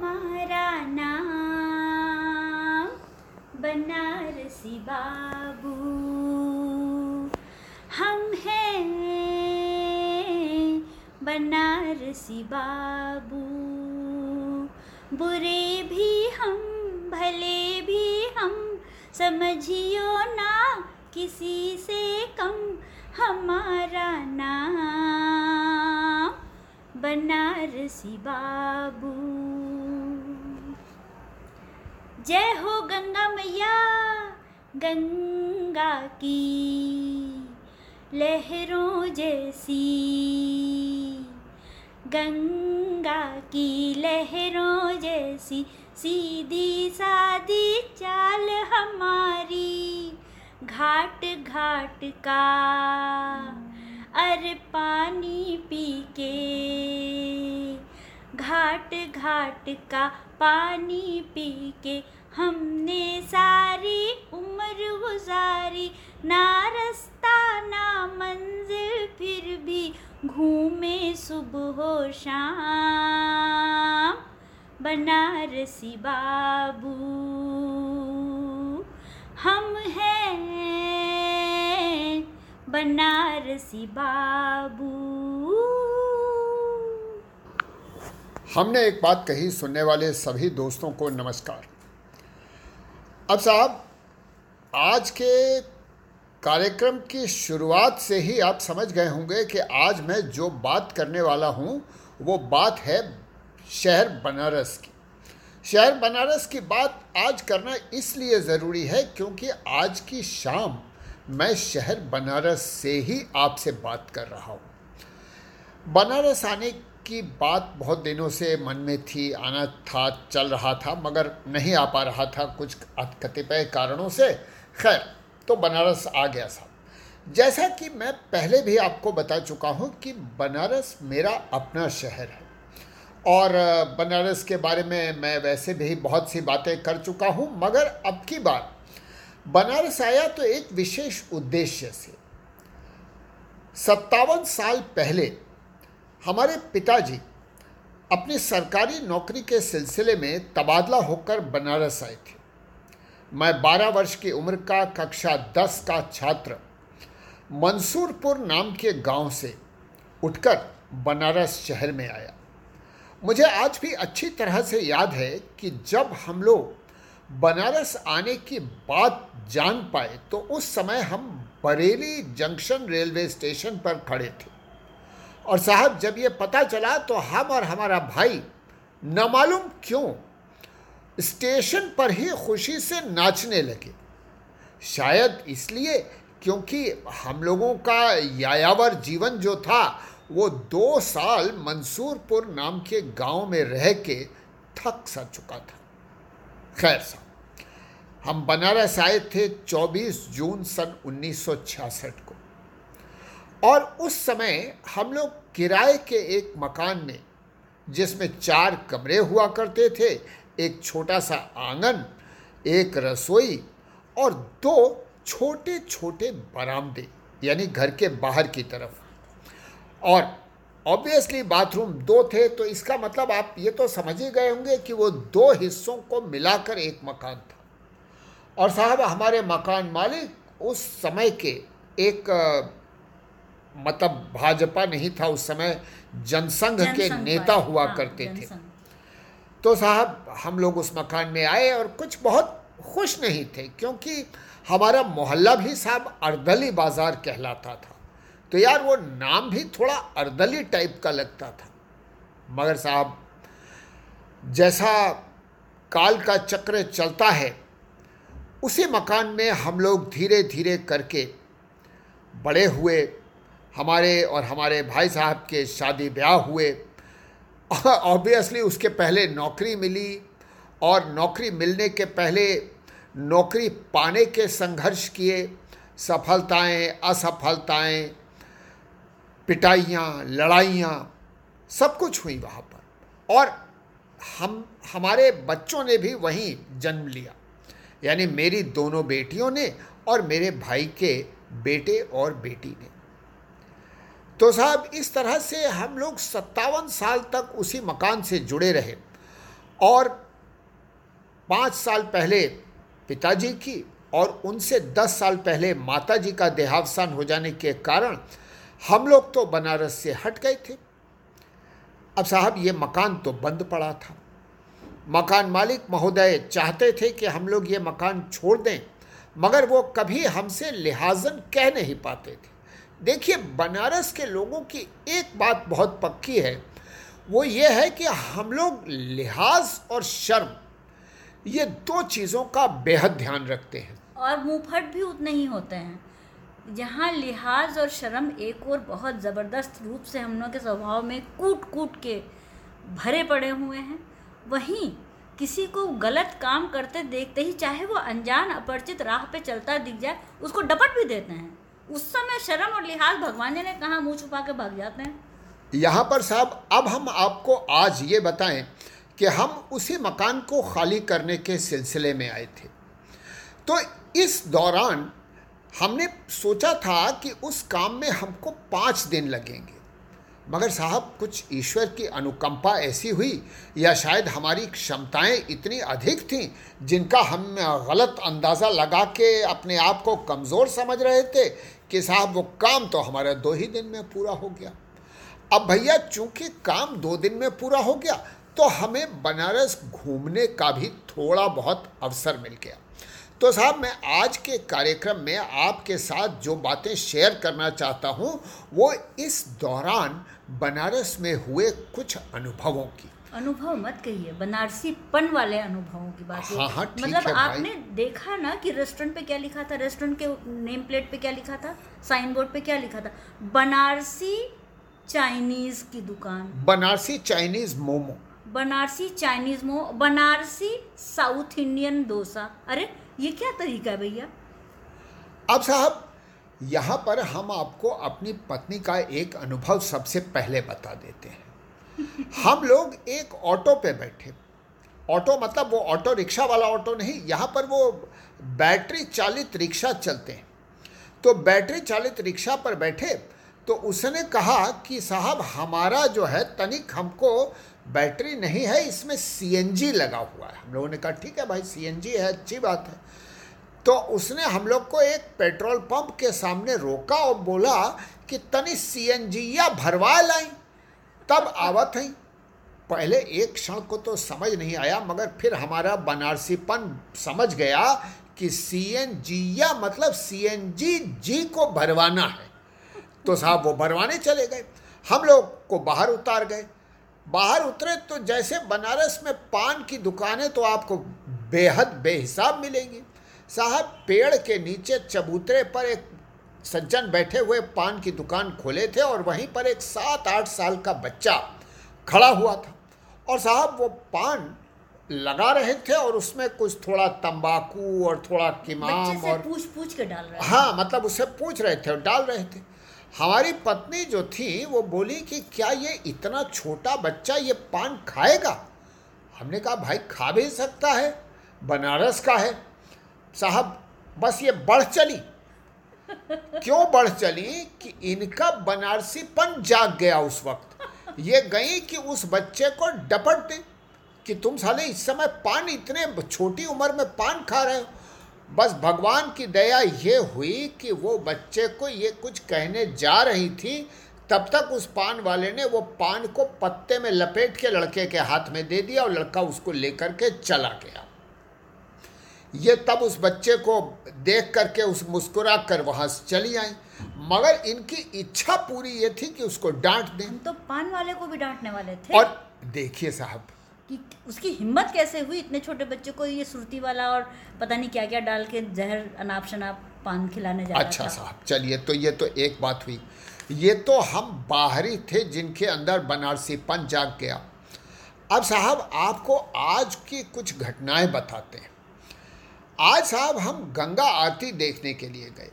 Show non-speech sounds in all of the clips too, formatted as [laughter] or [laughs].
हमारा नाम बनारसी बाबू। हम हैं बनारसी बाबू। बुरे भी हम, भले भी हम, समझियो ना किसी से कम। हमारा नाम बनारसी बाबू। जय हो गंगा मैया, गंगा की लहरों जैसी। गंगा की लहरों जैसी, सीधी सादी चाल हमारी, घाट घाट का अर पानी पी के। घाट घाट का पानी पी के हमने सारी उम्र गुजारी, ना रास्ता, ना मंजिल, फिर भी घूमे सुबह शाम। बनारसी बाबू, हम हैं बनारसी बाबू। हमने एक बात कही सुनने वाले सभी दोस्तों को नमस्कार। अब साहब, आज के कार्यक्रम की शुरुआत से ही आप समझ गए होंगे कि आज मैं जो बात करने वाला हूँ, वो बात है शहर बनारस की। शहर बनारस की बात आज करना इसलिए ज़रूरी है क्योंकि आज की शाम मैं शहर बनारस से ही आपसे बात कर रहा हूँ। बनारस आने की बात बहुत दिनों से मन में थी, आना था, चल रहा था, मगर नहीं आ पा रहा था कुछ कतिपय कारणों से। खैर तो बनारस आ गया साहब। जैसा कि मैं पहले भी आपको बता चुका हूँ कि बनारस मेरा अपना शहर है। और बनारस के बारे में मैं वैसे भी बहुत सी बातें कर चुका हूँ, मगर अब की बार। बनारस आया तो एक विशेष उद्देश्य से। सत्तावन साल पहले हमारे पिताजी अपनी सरकारी नौकरी के सिलसिले में तबादला होकर बनारस आए थे। मैं 12 वर्ष की उम्र का, कक्षा 10 का छात्र, मंसूरपुर नाम के गाँव से उठकर बनारस शहर में आया। मुझे आज भी अच्छी तरह से याद है कि जब हम लोग बनारस आने की बात जान पाए तो उस समय हम बरेली जंक्शन रेलवे स्टेशन पर खड़े थे। और साहब, जब ये पता चला तो हम और हमारा भाई न मालूम क्यों? स्टेशन पर ही खुशी से नाचने लगे। शायद इसलिए क्योंकि हम लोगों का यायावर जीवन जो था, वो दो साल मंसूरपुर नाम के गाँव में रह के थक सा चुका था। खैर साहब, हम बनारस आए थे 24 जून सन 1966 को। और उस समय हम लोग किराए के एक मकान में, जिसमें चार कमरे हुआ करते थे, एक छोटा सा आँगन, एक रसोई और दो छोटे छोटे बरामदे, यानी घर के बाहर की तरफ़। और ऑब्वियसली बाथरूम दो थे तो इसका मतलब आप ये तो समझ ही गए होंगे कि वो दो हिस्सों को मिलाकर एक मकान था। और साहब, हमारे मकान मालिक उस समय के एक मतलब भाजपा नहीं था उस समय जनसंघ के नेता हुआ हाँ, करते थे। तो साहब हम लोग उस मकान में आए और कुछ बहुत खुश नहीं थे क्योंकि हमारा मोहल्ला भी साहब अर्दली बाज़ार कहलाता था। तो यार वो नाम भी थोड़ा अर्दली टाइप का लगता था। मगर साहब जैसा काल का चक्र चलता है उसी मकान में हम लोग धीरे धीरे करके बड़े हुए हमारे और हमारे भाई साहब के शादी ब्याह हुए। ऑब्वियसली उसके पहले नौकरी मिली और नौकरी मिलने के पहले नौकरी पाने के संघर्ष किए। सफलताएँ, असफलताएँ, पिटाइयाँ, लड़ाइयाँ, सब कुछ हुई वहाँ पर। और हम, हमारे बच्चों ने भी वहीं जन्म लिया। यानी मेरी दोनों बेटियों ने और मेरे भाई के बेटे और बेटी ने। तो साहब, इस तरह से हम लोग सत्तावन साल तक उसी मकान से जुड़े रहे। और पाँच साल पहले पिताजी की और उनसे दस साल पहले माता जी का देहावसान हो जाने के कारण हम लोग तो बनारस से हट गए थे। अब साहब, ये मकान तो बंद पड़ा था। मकान मालिक महोदय चाहते थे कि हम लोग ये मकान छोड़ दें, मगर वो कभी हमसे लिहाजन कह नहीं पाते थे। देखिए, बनारस के लोगों की एक बात बहुत पक्की है। वो ये है कि हम लोग लिहाज और शर्म, ये दो चीज़ों का बेहद ध्यान रखते हैं। और मुंहफट भी उतने ही होते हैं। जहाँ लिहाज और शर्म एक और बहुत ज़बरदस्त रूप से हम लोग के स्वभाव में कूट कूट के भरे पड़े हुए हैं। वहीं किसी को गलत काम करते देखते ही चाहे वो अनजान, अपरिचित राह पे चलता दिख जाए, उसको डपट भी देते हैं। उस समय शर्म और लिहाज भगवान जी ने कहा, मुँह छुपा के भाग जाते हैं। यहाँ पर साहब, अब हम आपको आज ये बताएँ कि हम उसी मकान को खाली करने के सिलसिले में आए थे। तो इस दौरान हमने सोचा था कि उस काम में हमको पाँच दिन लगेंगे। मगर साहब, कुछ ईश्वर की अनुकंपा ऐसी हुई, या शायद हमारी क्षमताएँ इतनी अधिक थीं, जिनका हम गलत अंदाज़ा लगा के अपने आप को कमज़ोर समझ रहे थे कि साहब, वो काम तो हमारा दो ही दिन में पूरा हो गया। अब भैया, चूँकि काम दो दिन में पूरा हो गया तो हमें बनारस घूमने का भी थोड़ा बहुत अवसर मिल गया। तो साहब, मैं आज के कार्यक्रम में आपके साथ जो बातें शेयर करना चाहता हूँ, वो इस दौरान बनारस में हुए कुछ अनुभवों की। अनुभव मत कहिए बनारसी पन वाले अनुभवों की बात हाँ हाँ। मतलब आपने देखा ना कि रेस्टोरेंट पे क्या लिखा था रेस्टोरेंट के नेम प्लेट पे क्या लिखा था साइन बोर्ड पे क्या लिखा था? बनारसी चाइनीज़ की दुकान। Banarasi Chinese momo. Banarasi Chinese momo Banarasi south Indian dosa. अरे ये क्या तरीका है भैया? अब साहब यहाँ पर हम आपको अपनी पत्नी का एक अनुभव सबसे पहले बता देते हैं। हम लोग एक ऑटो पे बैठे। ऑटो मतलब वो ऑटो रिक्शा वाला ऑटो नहीं, यहाँ पर वो बैटरी चालित रिक्शा चलते हैं। तो बैटरी चालित रिक्शा पर बैठे तो उसने कहा कि साहब, हमारा जो है तनिक हमको बैटरी नहीं है, इसमें सीएनजी लगा हुआ है। हम लोगों ने कहा, ठीक है भाई सीएनजी है, अच्छी बात है। तो उसने हम लोग को एक पेट्रोल पंप के सामने रोका और बोला कि तनी सी या भरवा लाई तब आवत है। पहले एक क्षण को तो समझ नहीं आया, मगर फिर हमारा बनारसीपन समझ गया कि सी एन जी या मतलब सी एन जी जी को भरवाना है। तो साहब वो भरवाने चले गए। हम लोग को बाहर उतार गए। बाहर उतरे तो जैसे बनारस में पान की दुकानें तो आपको बेहद बेहिसाब मिलेंगी। साहब, पेड़ के नीचे चबूतरे पर एक सज्जन बैठे हुए पान की दुकान खोले थे और वहीं पर एक सात आठ साल का बच्चा खड़ा हुआ था। और साहब वो पान लगा रहे थे और उसमें कुछ थोड़ा तंबाकू और थोड़ा किमाम और पूछ पूछ के डाल रहे हाँ मतलब उससे पूछ रहे थे और डाल रहे थे। हमारी पत्नी जो थी वो बोली कि क्या ये इतना छोटा बच्चा ये पान खाएगा? हमने कहा भाई खा भी सकता है बनारस का है। साहब बस ये बढ़ चली। क्यों बढ़ चली कि इनका बनारसीपन जाग गया उस वक्त? ये गई कि उस बच्चे को डपट दे कि तुम साले इस समय पान इतने छोटी उम्र में पान खा रहे हो। बस भगवान की दया ये हुई कि वो बच्चे को ये कुछ कहने जा रही थी, तब तक उस पान वाले ने वो पान को पत्ते में लपेट के लड़के के हाथ में दे दिया और लड़का उसको लेकर के चला गया। ये तब उस बच्चे को देख करके उस मुस्कुरा कर वहाँ से चली आई। मगर इनकी इच्छा पूरी ये थी कि उसको डांट दें। हम तो पान वाले को भी डांटने वाले थे। और देखिए साहब। कि उसकी हिम्मत कैसे हुई इतने छोटे बच्चे को ये सुरती वाला और पता नहीं क्या क्या डाल के जहर अनाप शनाप पान खिलाने जा अच्छा साहब चलिए तो ये तो एक बात हुई। ये तो हम बाहरी थे जिनके अंदर बनारसी बनारसीपन जाग गया। अब साहब आपको आज की कुछ घटनाएँ बताते हैं। आज साहब हम गंगा आरती देखने के लिए गए।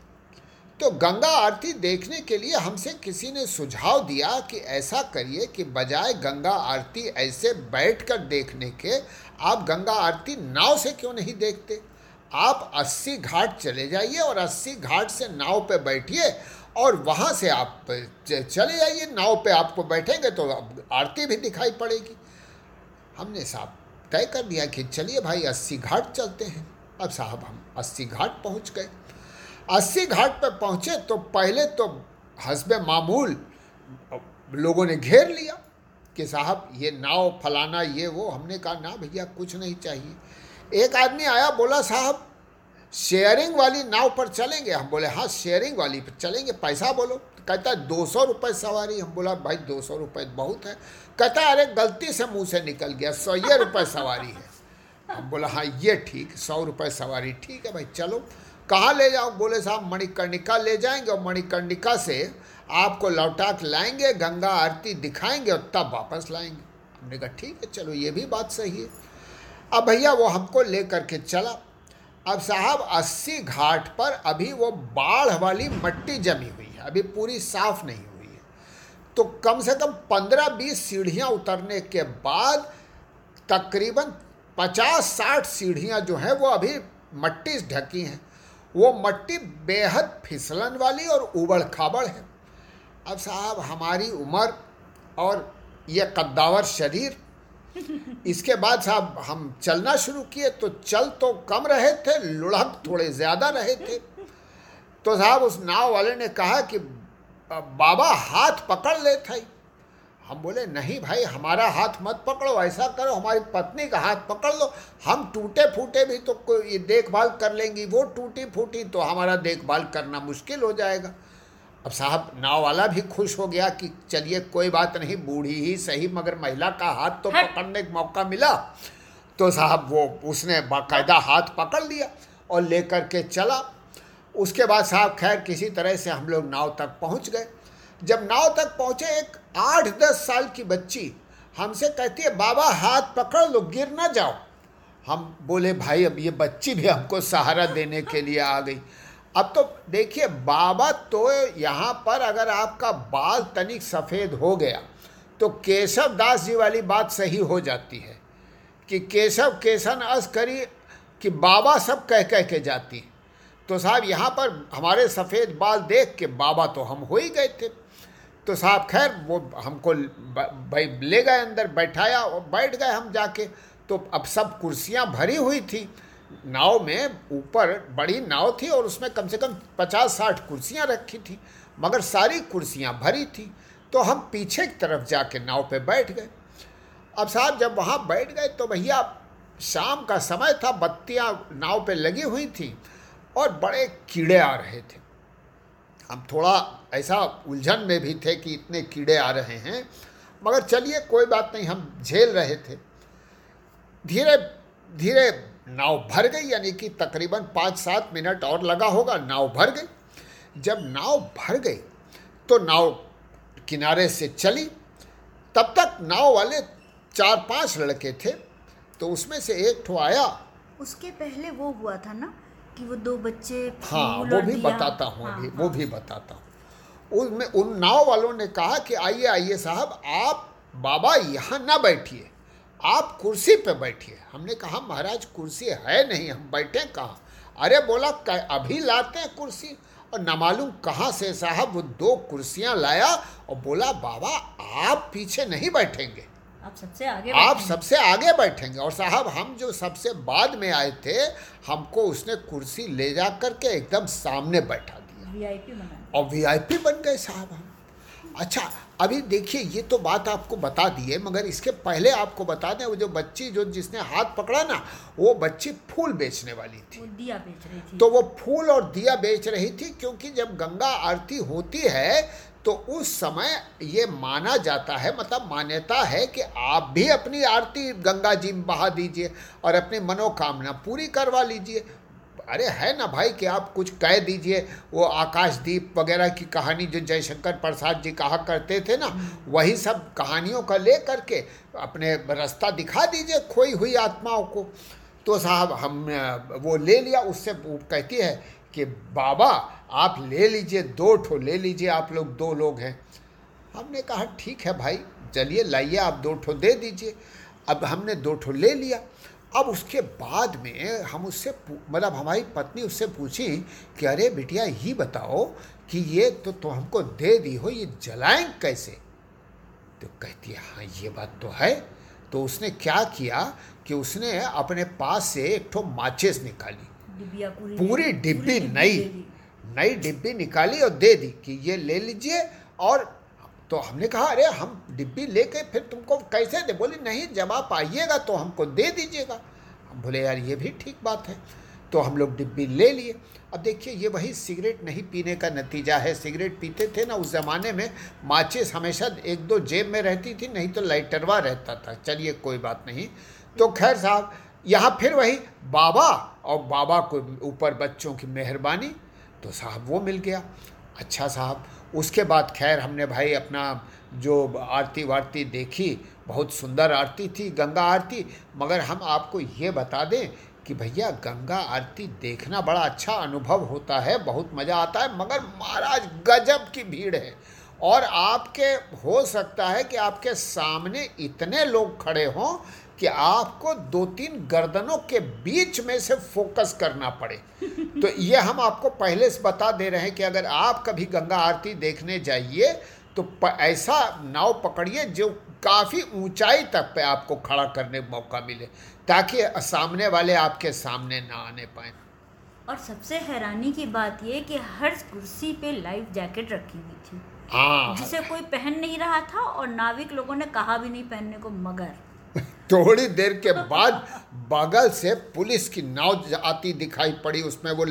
तो गंगा आरती देखने के लिए हमसे किसी ने सुझाव दिया कि ऐसा करिए कि बजाय गंगा आरती ऐसे बैठकर देखने के, आप गंगा आरती नाव से क्यों नहीं देखते? आप 80 घाट चले जाइए और 80 घाट से नाव पे बैठिए और वहाँ से आप चले जाइए। नाव पे आपको बैठेंगे तो आरती भी दिखाई पड़ेगी। हमने साहब तय कर दिया कि चलिए भाई अस्सी घाट चलते हैं। अब साहब हम अस्सी घाट पहुँच गए। अस्सी घाट पर पहुँचे तो पहले तो हसब मामूल लोगों ने घेर लिया कि साहब, ये नाव फलाना, ये वो, हमने कहा, ना भैया, कुछ नहीं चाहिए। एक आदमी आया, बोला, साहब, शेयरिंग वाली नाव पर चलेंगे। हम बोले हाँ शेयरिंग वाली पर चलेंगे, पैसा बोलो। कहता है दो सौ रुपये सवारी। हम बोला, भाई, दो सौ रुपये बहुत है। कहता है अरे, गलती से मुँह से निकल गया, सौ ये रुपये सवारी है। बोला हाँ ये ठीक, सौ रुपये सवारी, ठीक है भाई, चलो। कहाँ ले जाओ? बोले, साहब, मणिकर्णिका ले जाएँगे और मणिकर्णिका से आपको लौटा के लाएँगे, गंगा आरती दिखाएँगे और तब वापस लाएँगे। हमने कहा, ठीक है, चलो, ये भी बात सही है। अब भैया, वो हमको ले करके चला। अब साहब, अस्सी घाट पर अभी वो बाढ़ वाली मट्टी जमी हुई है, अभी पूरी साफ़ नहीं हुई है। तो कम से कम पंद्रह बीस सीढ़ियाँ उतरने के बाद तकरीबन पचास साठ सीढ़ियाँ जो हैं, वो अभी मट्टी से ढकी हैं। वो मट्टी बेहद फिसलन वाली और उबड़ खाबड़ है। अब साहब, हमारी उम्र और ये कद्दावर शरीर, इसके बाद साहब, हम चलना शुरू किए तो चल तो कम रहे थे, लुढ़क थोड़े ज़्यादा रहे थे। तो साहब, उस नाव वाले ने कहा कि, बाबा, हाथ पकड़ ले थे हम बोले नहीं भाई हमारा हाथ मत पकड़ो ऐसा करो हमारी पत्नी का हाथ पकड़ लो। हम टूटे फूटे भी तो कोई देखभाल कर लेंगी वो टूटी फूटी तो हमारा देखभाल करना मुश्किल हो जाएगा। अब साहब नाव वाला भी खुश हो गया कि चलिए कोई बात नहीं बूढ़ी ही सही मगर महिला का हाथ तो पकड़ने का मौका मिला। तो साहब वो उसने बाकायदा हाथ पकड़ लिया और लेकर के चला। उसके बाद साहब खैर किसी तरह से हम लोग नाव तक पहुँच गए। जब नाव तक पहुँचे एक आठ दस साल की बच्ची, हमसे कहती है, बाबा, हाथ पकड़ लो, गिर ना जाओ। हम बोले, भाई, अब ये बच्ची भी हमको सहारा देने के लिए आ गई। अब तो देखिए, बाबा तो यहाँ पर अगर आपका बाल तनिक सफ़ेद हो गया तो केशव दास जी वाली बात सही हो जाती है कि केशव केसन अस करी कि बाबा सब कह कह के जाती तो साहब, यहाँ पर हमारे सफ़ेद बाल देख के बाबा तो हम हो ही गए थे। तो साहब, खैर, वो हमको ले गए अंदर, बैठाया और बैठ गए हम जाके। तो अब सब कुर्सियाँ भरी हुई थी। नाव में ऊपर बड़ी नाव थी और उसमें कम से कम पचास साठ कुर्सियाँ रखी थी, मगर सारी कुर्सियाँ भरी थी। तो हम पीछे की तरफ़ जाके नाव पे बैठ गए। अब साहब, जब वहाँ बैठ गए तो भैया, शाम का समय था, बत्तियाँ नाव पे लगी हुई थी और बड़े कीड़े आ रहे थे। हम थोड़ा ऐसा उलझन में भी थे कि इतने कीड़े आ रहे हैं, मगर चलिए कोई बात नहीं, हम झेल रहे थे। धीरे धीरे नाव भर गई, यानी कि तकरीबन पाँच सात मिनट और लगा होगा, नाव भर गई। जब नाव भर गई तो नाव किनारे से चली। तब तक नाव वाले चार पाँच लड़के थे तो उसमें से एक ठो आया। उसके पहले वो हुआ था ना कि वो दो बच्चे हाँ वो भी बताता हूँ हाँ, अभी हाँ। वो भी बताता हूँ। उसमें उन नाव वालों ने कहा कि आइए आइए साहब आप बाबा यहाँ ना बैठिए आप कुर्सी पे बैठिए। हमने कहा महाराज कुर्सी है नहीं हम बैठे कहाँ? अरे बोला अभी लाते हैं कुर्सी। और न मालूम कहाँ से साहब वो दो कुर्सियाँ लाया और बोला बाबा आप पीछे नहीं बैठेंगे। आप सबसे आगे आप सबसे आगे बैठेंगे। और साहब हम जो सबसे बाद में आए थे हमको उसने कुर्सी ले जा करके एकदम सामने बैठा दिया। वीआईपी बना और वीआईपी बन गए साहब हम। अच्छा अभी देखिए ये तो बात आपको बता दी है मगर इसके पहले आपको बता दें वो जो बच्ची जो जिसने हाथ पकड़ा ना वो बच्ची फूल बेचने वाली थी। वो दिया बेच रही थी। तो वो फूल और दिया बेच रही थी क्योंकि जब गंगा आरती होती है तो उस समय ये माना जाता है मतलब मान्यता है कि आप भी अपनी आरती गंगा जी में बहा दीजिए और अपनी मनोकामना पूरी करवा लीजिए। अरे है ना भाई कि आप कुछ कह दीजिए, वो आकाशदीप वगैरह की कहानी जो जयशंकर प्रसाद जी कहा करते थे ना, वही सब कहानियों का ले करके अपने रास्ता दिखा दीजिए खोई हुई आत्माओं को। तो साहब हम, वो ले लिया, उससे कहती है कि, बाबा, आप ले लीजिए, दो ठो ले लीजिए, आप लोग दो लोग हैं। हमने कहा, ठीक है भाई, चलिए, लाइए, आप दो ठो दे दीजिए। अब हमने दो ठो ले लिया। अब उसके बाद में हम उससे मतलब हमारी पत्नी उससे पूछी कि, अरे बिटिया ही बताओ कि ये तो तो हमको दे दी हो, ये जलाएँ कैसे? तो कहती है हाँ ये बात तो है। तो उसने क्या किया कि उसने अपने पास से एक ठो माचिस निकाली। डिबिया पूरी पूरी डिब्बी नई नई डिब्बी निकाली और दे दी कि ये ले लीजिए। और तो हमने कहा अरे हम डिब्बी लेके फिर तुमको कैसे दे? बोली नहीं जब आप आइएगा तो हमको दे दीजिएगा। हम बोले यार ये भी ठीक बात है। तो हम लोग डिब्बी ले लिए। अब देखिए ये वही सिगरेट नहीं पीने का नतीजा है। सिगरेट पीते थे ना उस ज़माने में माचिस हमेशा एक दो जेब में रहती थी नहीं तो लाइटरवा रहता था। चलिए कोई बात नहीं। तो खैर साहब यहाँ फिर वही बाबा और बाबा को ऊपर बच्चों की मेहरबानी तो साहब वो मिल गया। अच्छा साहब, उसके बाद खैर हमने भाई अपना जो आरती वारती देखी, बहुत सुंदर आरती थी, गंगा आरती। मगर हम आपको ये बता दें कि भैया गंगा आरती देखना बड़ा अच्छा अनुभव होता है, बहुत मज़ा आता है। मगर महाराज, गजब की भीड़ है। और आपके, हो सकता है कि आपके सामने इतने लोग खड़े हों कि आपको दो तीन गर्दनों के बीच में से फोकस करना पड़े। [laughs] तो ये हम आपको पहले से बता दे रहे हैं कि अगर आप कभी गंगा आरती देखने जाइए तो ऐसा नाव पकड़िए जो काफ़ी ऊंचाई तक पे आपको खड़ा करने का मौका मिले ताकि सामने वाले आपके सामने ना आने पाए। और सबसे हैरानी की बात ये कि हर कुर्सी पे लाइफ जैकेट रखी हुई थी। हाँ। जिसे कोई पहन नहीं रहा था और नाविक लोगों ने कहा भी नहीं पहनने को मगर थोड़ी देर के बाद बगल से पुलिस की नाव आती दिखाई पड़ी। उसमें वो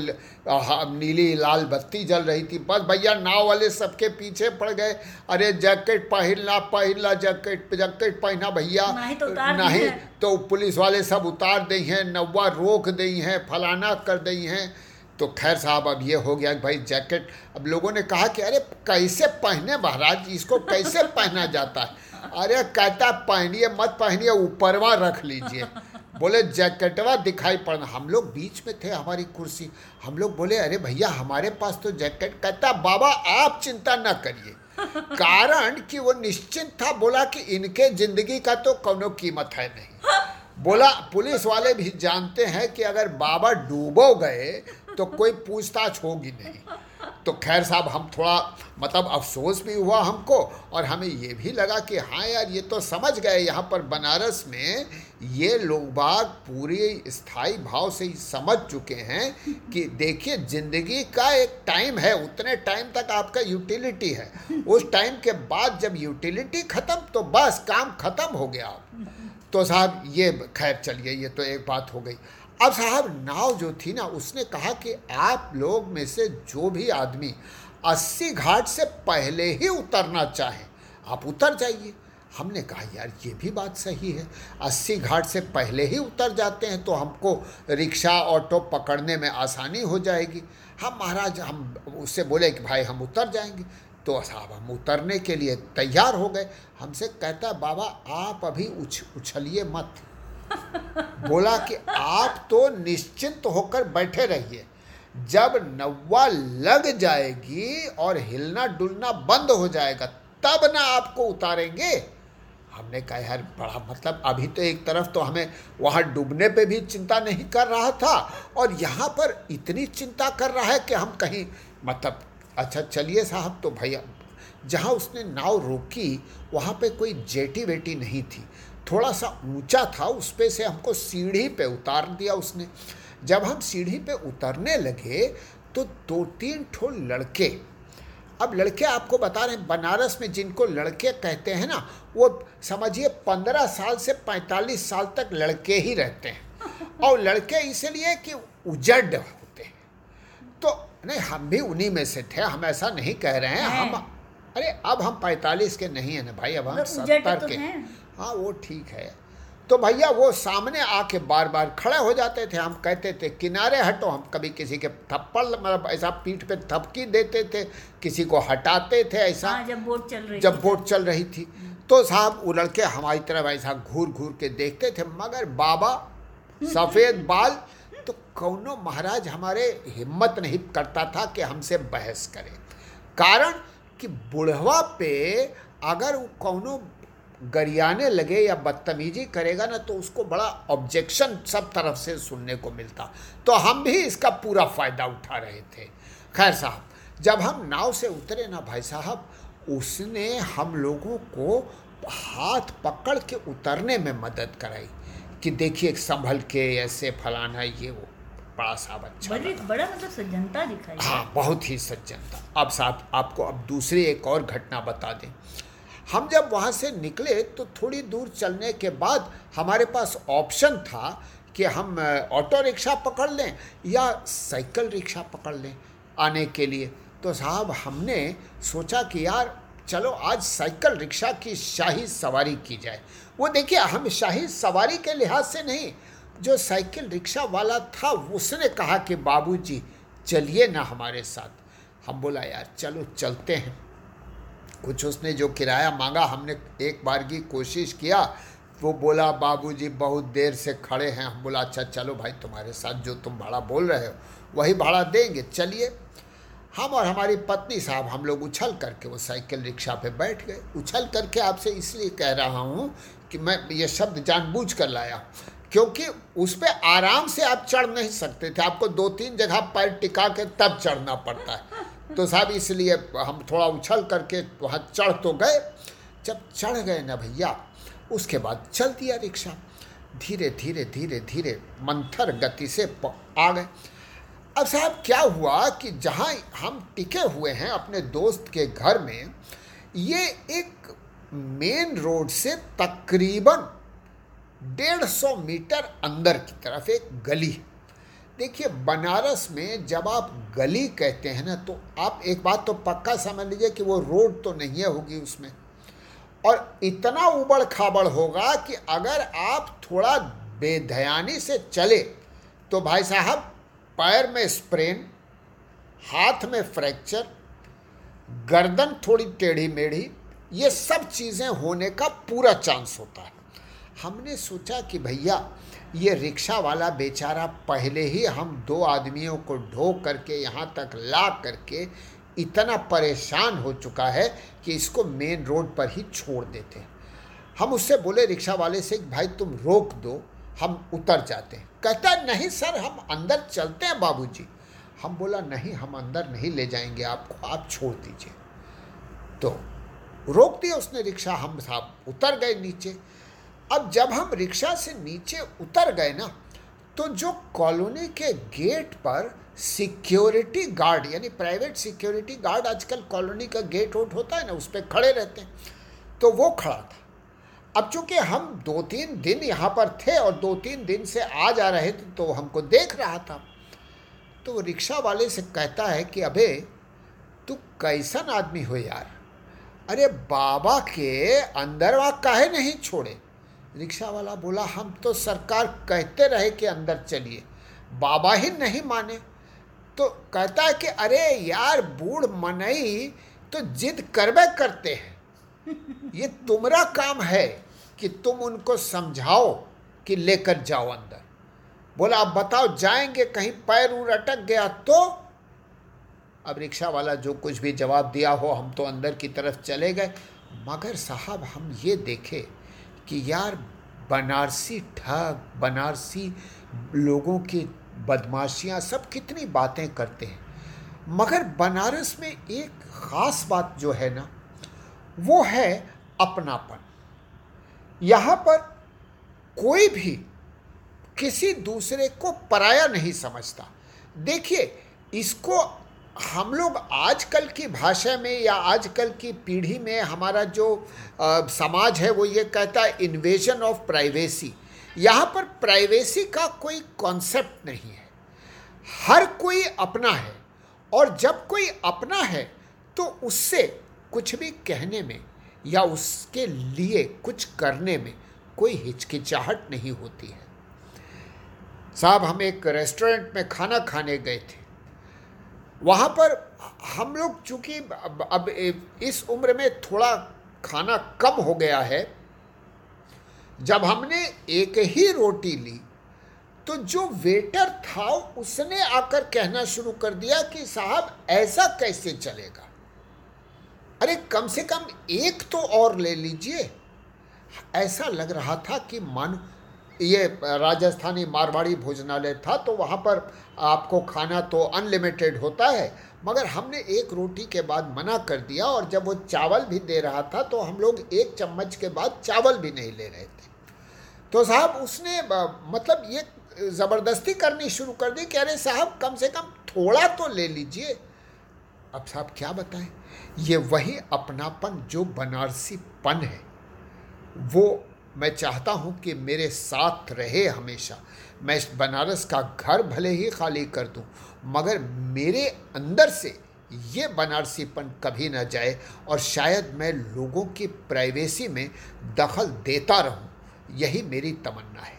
नीली लाल बत्ती जल रही थी। बस भैया नाव वाले सबके पीछे पड़ गए। अरे जैकेट पहनना पहनना जैकेट जैकेट पहना भैया। नहीं तो नहीं तो पुलिस वाले सब उतार दी हैं नौवा रोक दी हैं फलाना कर दी हैं। तो खैर साहब अब ये हो गया कि भाई जैकेट। अब लोगों ने कहा कि अरे कैसे पहने महाराज इसको कैसे पहना जाता है? अरे कहता पहनिए मत पहनिए ऊपरवा रख लीजिए। [laughs] बोले जैकेटवा दिखाई पड़ना हम लोग बीच में थे हमारी कुर्सी। हम लोग बोले अरे भैया हमारे पास तो जैकेट कहता बाबा आप चिंता न करिए। [laughs] कारण कि वो निश्चिंत था बोला कि इनके ज़िंदगी का तो कोनो कीमत है नहीं। [laughs] बोला पुलिस वाले भी जानते हैं कि अगर बाबा डूबो गए तो कोई पूछताछ होगी नहीं। तो खैर साहब, हम थोड़ा मतलब अफसोस भी हुआ हमको और हमें ये भी लगा कि हाँ यार, ये तो समझ गए यहाँ पर बनारस में ये लोग बाग पूरे स्थायी भाव से ही समझ चुके हैं कि देखिए, ज़िंदगी का एक टाइम है, उतने टाइम तक आपका यूटिलिटी है। उस टाइम के बाद जब यूटिलिटी ख़त्म तो बस काम ख़त्म हो गया। तो साहब, ये खैर चलिए, ये तो एक बात हो गई। अब साहब, नाव जो थी ना, उसने कहा कि आप लोग में से जो भी आदमी अस्सी घाट से पहले ही उतरना चाहें, आप उतर जाइए। हमने कहा, यार, ये भी बात सही है। अस्सी घाट से पहले ही उतर जाते हैं तो हमको रिक्शा, ऑटो पकड़ने में आसानी हो जाएगी। हम महाराज, हम उससे बोले कि, भाई, हम उतर जाएँगे। तो साहब, हम उतरने के लिए तैयार हो गए। हमसे कहता, बाबा, आप अभी उछ, उछलिए मत। बोला कि आप तो निश्चिंत होकर बैठे रहिए। जब नौवा लग जाएगी और हिलना डुलना बंद हो जाएगा, तब ना आपको उतारेंगे। हमने कहा, यार, बड़ा मतलब अभी तो एक तरफ़ तो हमें वहाँ डूबने पे भी चिंता नहीं कर रहा था और यहाँ पर इतनी चिंता कर रहा है कि हम कहीं मतलब अच्छा चलिए साहब तो भैया, जहाँ उसने नाव रोकी, वहाँ पे कोई जेटी वेटी नहीं थी। थोड़ा सा ऊँचा था उस पे से हमको सीढ़ी पे उतार दिया उसने। जब हम सीढ़ी पे उतरने लगे तो दो तीन ठो लड़के अब लड़के आपको बता रहे हैं बनारस में जिनको लड़के कहते हैं ना वो समझिए पंद्रह साल से पैंतालीस साल तक लड़के ही रहते हैं। [laughs] और लड़के इसलिए कि उजड़ होते हैं। तो नहीं हम भी उन्हीं में से थे हम ऐसा नहीं कह रहे हैं हैं। हम अरे अब हम पैंतालीस के नहीं है ना भाई अब हम मतलब सत्तर तो के। हैं। वो ठीक है। तो भैया वो सामने आके बार बार खड़े हो जाते थे। हम कहते थे किनारे हटो। हम कभी किसी के थप्पड़ मतलब ऐसा पीठ पे थपकी देते थे किसी को हटाते थे ऐसा। हाँ जब बोट चल रही जब थी। बोट चल रही थी। तो साहब वो लड़के हमारी तरफ़ ऐसा घूर घूर के देखते थे मगर बाबा सफ़ेद बाल तो कौनो महाराज हमारे हिम्मत नहीं करता था कि हमसे बहस करे। कारण कि बुढ़वा पे अगर कौनो गरियाने लगे या बदतमीजी करेगा ना तो उसको बड़ा ऑब्जेक्शन सब तरफ़ से सुनने को मिलता। तो हम भी इसका पूरा फ़ायदा उठा रहे थे। खैर साहब जब हम नाव से उतरे ना भाई साहब उसने हम लोगों को हाथ पकड़ के उतरने में मदद कराई कि देखिए संभल के ऐसे फलाना ये वो बड़ा साहब अच्छा बड़ी बड़ा मतलब सज्जनता दिखाई। हाँ बहुत ही सज्जनता अब साहब आपको अब दूसरी एक और घटना बता दें। हम जब वहाँ से निकले तो थोड़ी दूर चलने के बाद हमारे पास ऑप्शन था कि हम ऑटो रिक्शा पकड़ लें या साइकिल रिक्शा पकड़ लें आने के लिए। तो साहब हमने सोचा कि यार, चलो आज साइकिल रिक्शा की शाही सवारी की जाए। वो देखिए, हम शाही सवारी के लिहाज से नहीं, जो साइकिल रिक्शा वाला था उसने कहा कि, बाबूजी, चलिए ना हमारे साथ। हम बोला, यार, चलो चलते हैं। कुछ उसने जो किराया मांगा, हमने एक बार की कोशिश किया। वो बोला, बाबूजी, बहुत देर से खड़े हैं। हम बोला अच्छा चलो भाई, तुम्हारे साथ जो तुम भाड़ा बोल रहे हो, वही भाड़ा देंगे। चलिए। हम और हमारी पत्नी साहब, हम लोग उछल करके, वो साइकिल रिक्शा पे बैठ गए। उछल करके आपसे इसलिए कह रहा हूँ कि मैं ये शब्द जानबूझ कर लाया, क्योंकि उस पर आराम से आप चढ़ नहीं सकते थे। आपको दो तीन जगह पैर टिका के तब चढ़ना पड़ता है। तो साहब इसलिए हम थोड़ा उछल करके वहाँ चढ़ तो गए। जब चढ़ गए ना भैया, उसके बाद चल दिया रिक्शा। धीरे धीरे धीरे धीरे मंथर गति से आ गए। अब साहब क्या हुआ कि जहाँ हम टिके हुए हैं अपने दोस्त के घर में, ये एक मेन रोड से तकरीबन डेढ़ सौ मीटर अंदर की तरफ़ एक गली है। देखिए, बनारस में जब आप गली कहते हैं ना तो आप एक बात तो पक्का समझ लीजिए कि वो रोड तो नहीं है होगी उसमें। और इतना उबड़ खाबड़ होगा कि अगर आप थोड़ा बेध्यानी से चले तो भाई साहब, पैर में स्प्रेन, हाथ में फ्रैक्चर, गर्दन थोड़ी टेढ़ी मेढ़ी ये सब चीज़ें होने का पूरा चांस होता है। हमने सोचा कि भैया ये रिक्शा वाला बेचारा पहले ही हम दो आदमियों को ढो करके यहाँ तक ला करके इतना परेशान हो चुका है कि इसको मेन रोड पर ही छोड़ देते हैं। हम उससे बोले रिक्शा वाले से, भाई तुम रोक दो, हम उतर जाते हैं। कहता, नहीं सर, हम अंदर चलते हैं बाबूजी। हम बोला, नहीं, हम अंदर नहीं ले जाएँगे, आपको, आप छोड़ दीजिए। तो रोक दिया उसने रिक्शा, हम साहब उतर गए नीचे। अब जब हम रिक्शा से नीचे उतर गए ना तो जो कॉलोनी के गेट पर सिक्योरिटी गार्ड, यानी प्राइवेट सिक्योरिटी गार्ड आजकल कॉलोनी का गेट वोट होता है ना, उस पर खड़े रहते हैं। तो वो खड़ा था। अब चूँकि हम दो तीन दिन यहाँ पर थे और दो तीन दिन से आ जा रहे थे तो हमको देख रहा था। तो रिक्शा वाले से कहता है कि, अबे, तू कैसन आदमी हो यार? अरे बाबा के अंदर वहाँ काहे नहीं छोड़े? रिक्शा वाला बोला, हम तो सरकार कहते रहे कि अंदर चलिए। बाबा ही नहीं माने। तो कहता है कि, अरे यार, बूढ़ मनई तो जिद करबे करते हैं। ये तुम्हारा काम है कि तुम उनको समझाओ कि लेकर जाओ अंदर। बोला, अब बताओ, जाएँगे कहीं, पैर उर अटक गया तो? अब रिक्शा वाला जो कुछ भी जवाब दिया हो, हम तो अंदर की तरफ़ चले गए। मगर साहब, हम ये देखे कि यार, बनारसी ठग, बनारसी लोगों की बदमाशियाँ सब कितनी बातें करते हैं। मगर बनारस में एक ख़ास बात जो है ना, वो है अपनापन। यहाँ पर कोई भी किसी दूसरे को पराया नहीं समझता। देखिए, इसको हम लोग आजकल की भाषा में या आजकल की पीढ़ी में हमारा जो अ, समाज है वो ये कहता है इन्वेजन ऑफ़ प्राइवेसी यहाँ पर प्राइवेसी का कोई कॉन्सेप्ट नहीं है। हर कोई अपना है और जब कोई अपना है तो उससे कुछ भी कहने में या उसके लिए कुछ करने में कोई हिचकिचाहट नहीं होती है। साहब हम एक रेस्टोरेंट में खाना खाने गए थे। वहाँ पर हम लोग चूँकि अब, अब इस उम्र में थोड़ा खाना कम हो गया है जब हमने एक ही रोटी ली तो जो वेटर था उसने आकर कहना शुरू कर दिया कि साहब ऐसा कैसे चलेगा? अरे कम से कम एक तो और ले लीजिए। ऐसा लग रहा था कि मानो ये राजस्थानी मारवाड़ी भोजनालय था तो वहाँ पर आपको खाना तो अनलिमिटेड होता है, मगर हमने एक रोटी के बाद मना कर दिया और जब वो चावल भी दे रहा था तो हम लोग एक चम्मच के बाद चावल भी नहीं ले रहे थे। तो साहब उसने मतलब ये ज़बरदस्ती करनी शुरू कर दी, कह रहे, साहब, कम से कम थोड़ा तो ले लीजिए। अब साहब क्या बताएँ, ये वही अपनापन जो बनारसीपन है, वो मैं चाहता हूँ कि मेरे साथ रहे हमेशा। मैं बनारस का घर भले ही खाली कर दूँ, मगर मेरे अंदर से ये बनारसीपन कभी ना जाए और शायद मैं लोगों की प्राइवेसी में दखल देता रहूँ। यही मेरी तमन्ना है।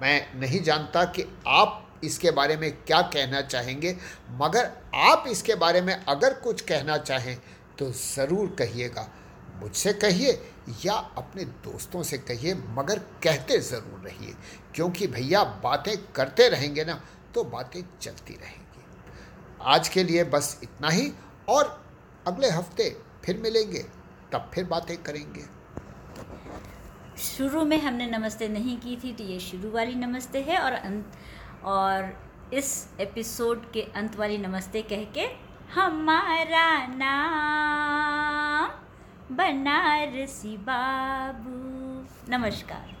मैं नहीं जानता कि आप इसके बारे में क्या कहना चाहेंगे, मगर आप इसके बारे में अगर कुछ कहना चाहें तो ज़रूर कहिएगा। मुझसे कहिए या अपने दोस्तों से कहिए, मगर कहते ज़रूर रहिए। क्योंकि भैया, बातें करते रहेंगे ना तो बातें चलती रहेंगी। आज के लिए बस इतना ही, और अगले हफ़्ते फिर मिलेंगे, तब फिर बातें करेंगे। शुरू में हमने नमस्ते नहीं की थी तो ये शुरू वाली नमस्ते है, और अंत, और इस एपिसोड के अंत वाली नमस्ते कह के हमारा नाम बनारसी बाबू। नमस्कार।